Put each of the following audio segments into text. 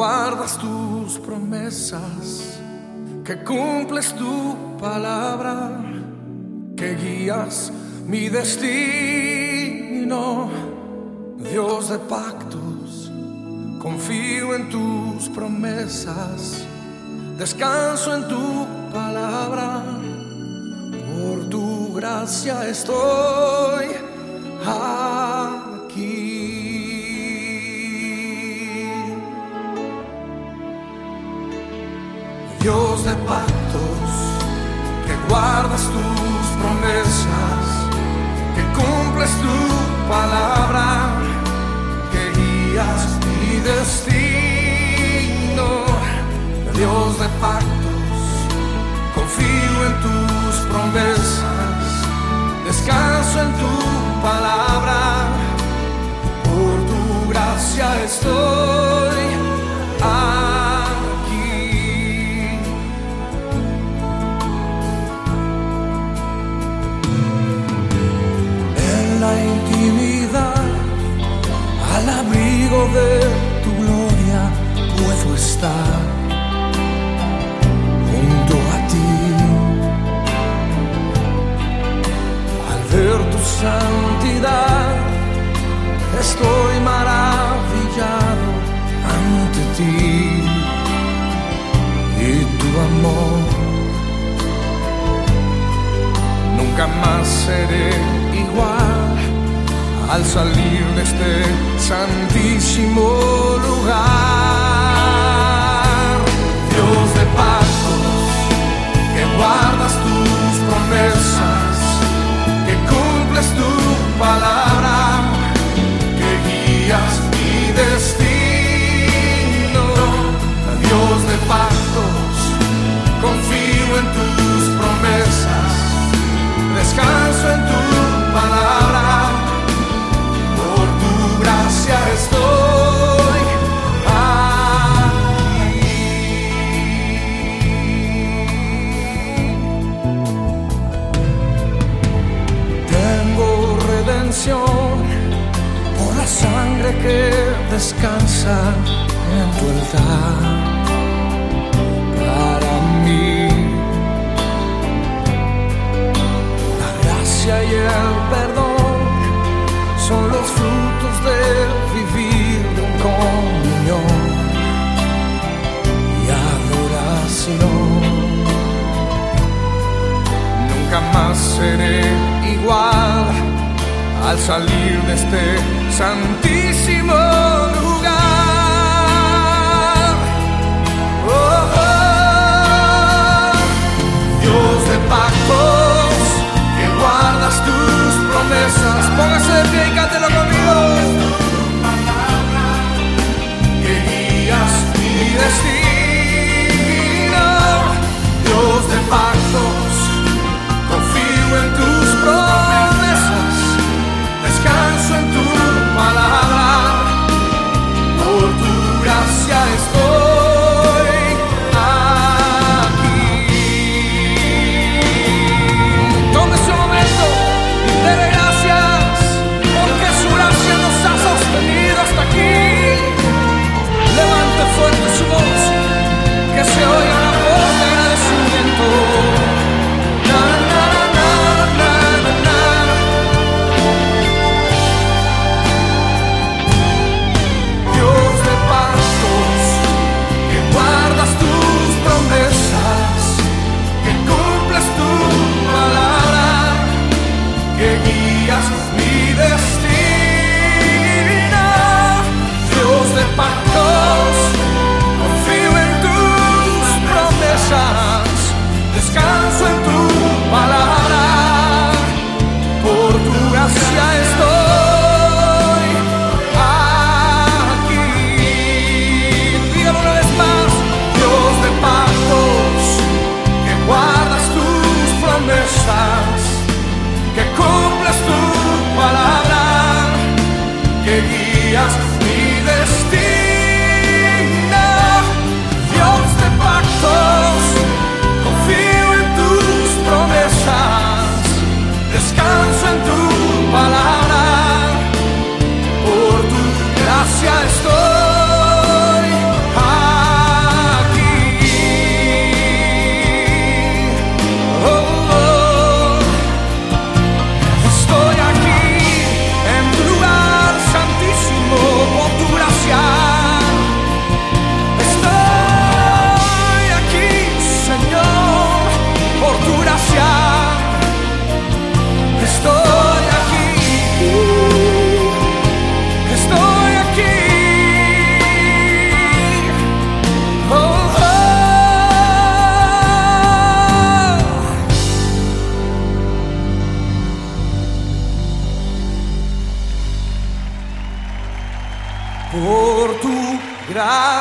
guardas tus promesas, que cumples tu palabra, que guías mi destino. Dios de pactos, confío en tus promesas, descanso en tu palabra, por tu gracia estoy De pactos, que guardas tus promesas, que cumples tu palabra. de tu gloria puedo estar junto a ti. Al ver tu santidad, estoy maravillado ante ti y tu amor. Nunca más seré igual al salir de este santísimo 寂寞。sangre que descansa en tu altar para mí. La gracia y el perdón son los frutos del al salir de este santísimo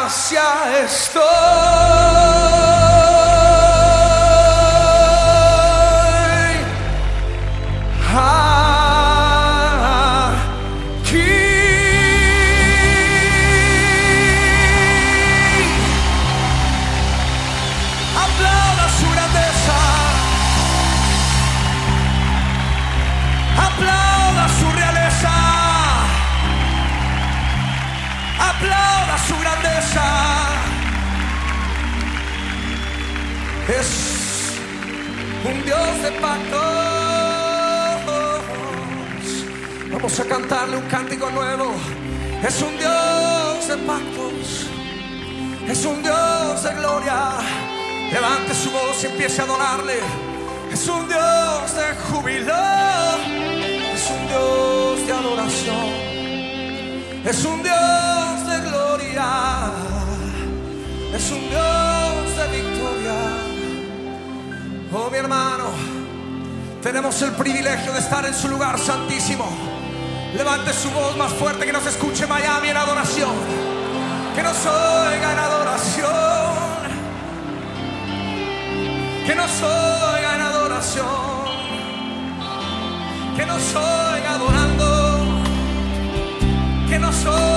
gracia estoy pactos. Vamos a cantarle un cántico nuevo. Es un Dios de pactos. Es un Dios de gloria. Levante su voz y empiece a adorarle. Es un Dios de júbilo. Es un Dios de adoración. Es un Dios de gloria. Es un Dios de victoria. Oh mi hermano, tenemos el privilegio de estar en su lugar santísimo. Levante su voz más fuerte que nos escuche Miami en adoración. Que nos oiga en adoración. Que nos oiga en adoración. Que nos oiga adorando. Que nos oiga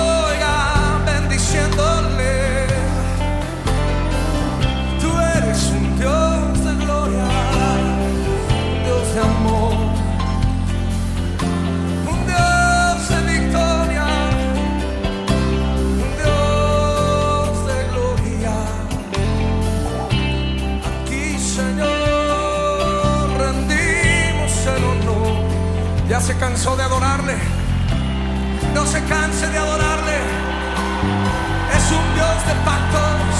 se cansó de adorarle. No se canse de adorarle. Es un Dios de pactos.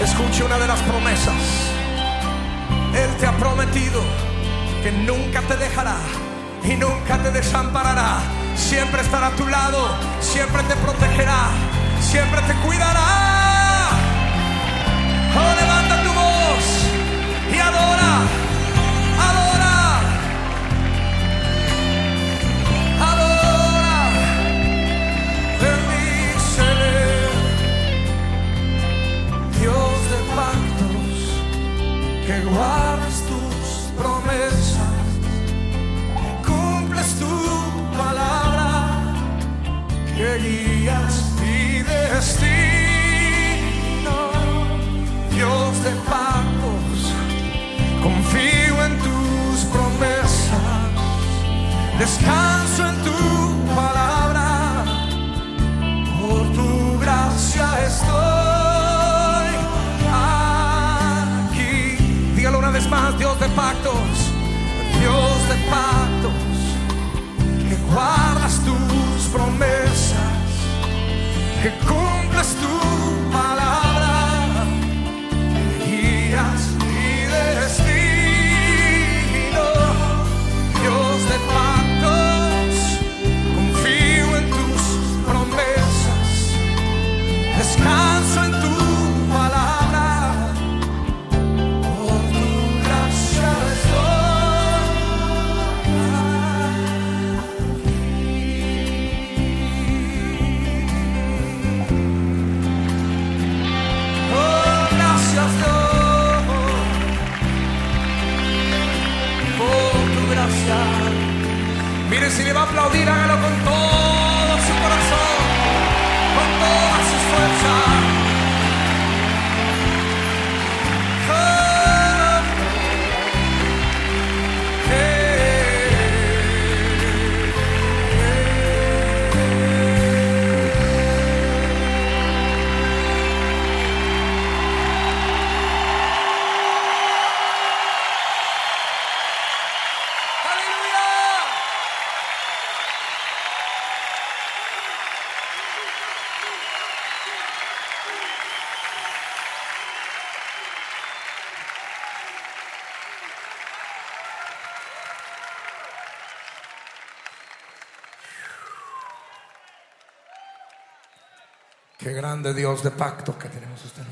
Escuche una de las promesas. Él te ha prometido que nunca te dejará y nunca te desamparará. Siempre estará a tu lado, siempre te protegerá, siempre te cuidará. Oh, levanta tu voz y adora, descanso en aplaudir, hágalo con todo Qué grande Dios de pacto que tenemos usted.